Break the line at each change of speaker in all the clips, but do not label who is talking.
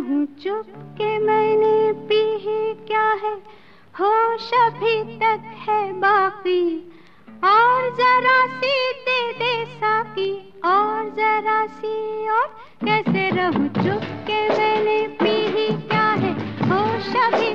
हूँ, चुप के मैंने पी ही क्या है? होश अभी तक है बाकी। और जरा सी दे दे साकी। और जरा सी और कैसे रहूँ? चुप के मैंने पी ही क्या है? होश अभी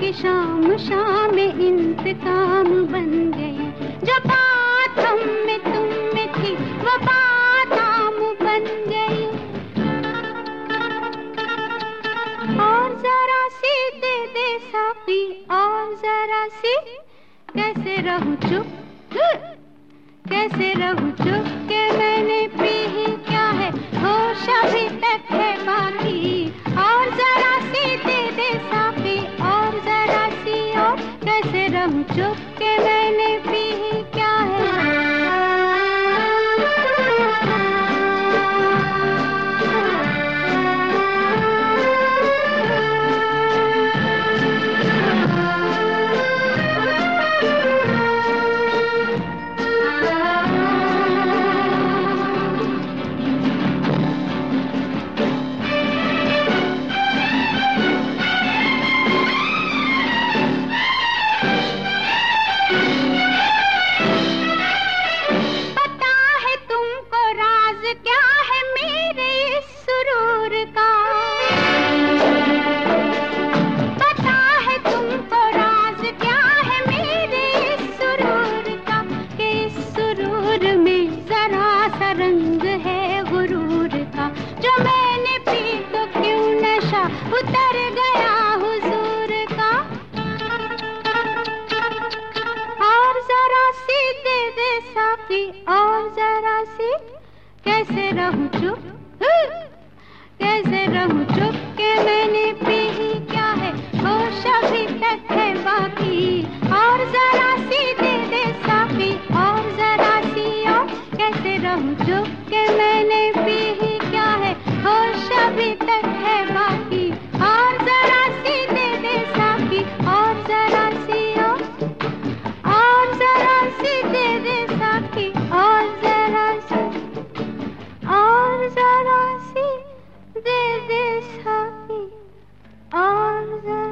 की शाम शाम इंतकाम बन गई जो बात हम में तुम में थी, वो बात आम बन गई। और जरा सी दे दे साकी और जरा सी। कैसे रहूँ चुप? कैसे रहूँ चुप? के मैंने पी ही क्या है? होश अभी तक है चुप क्या रहूँ चुप? कैसे रहूँ चुप के मैंने पी ही क्या है? होश अभी तक है बाकी। और जरा सी दे दे साफी। और जरा सी और कैसे रहूँ चुप? his happy arms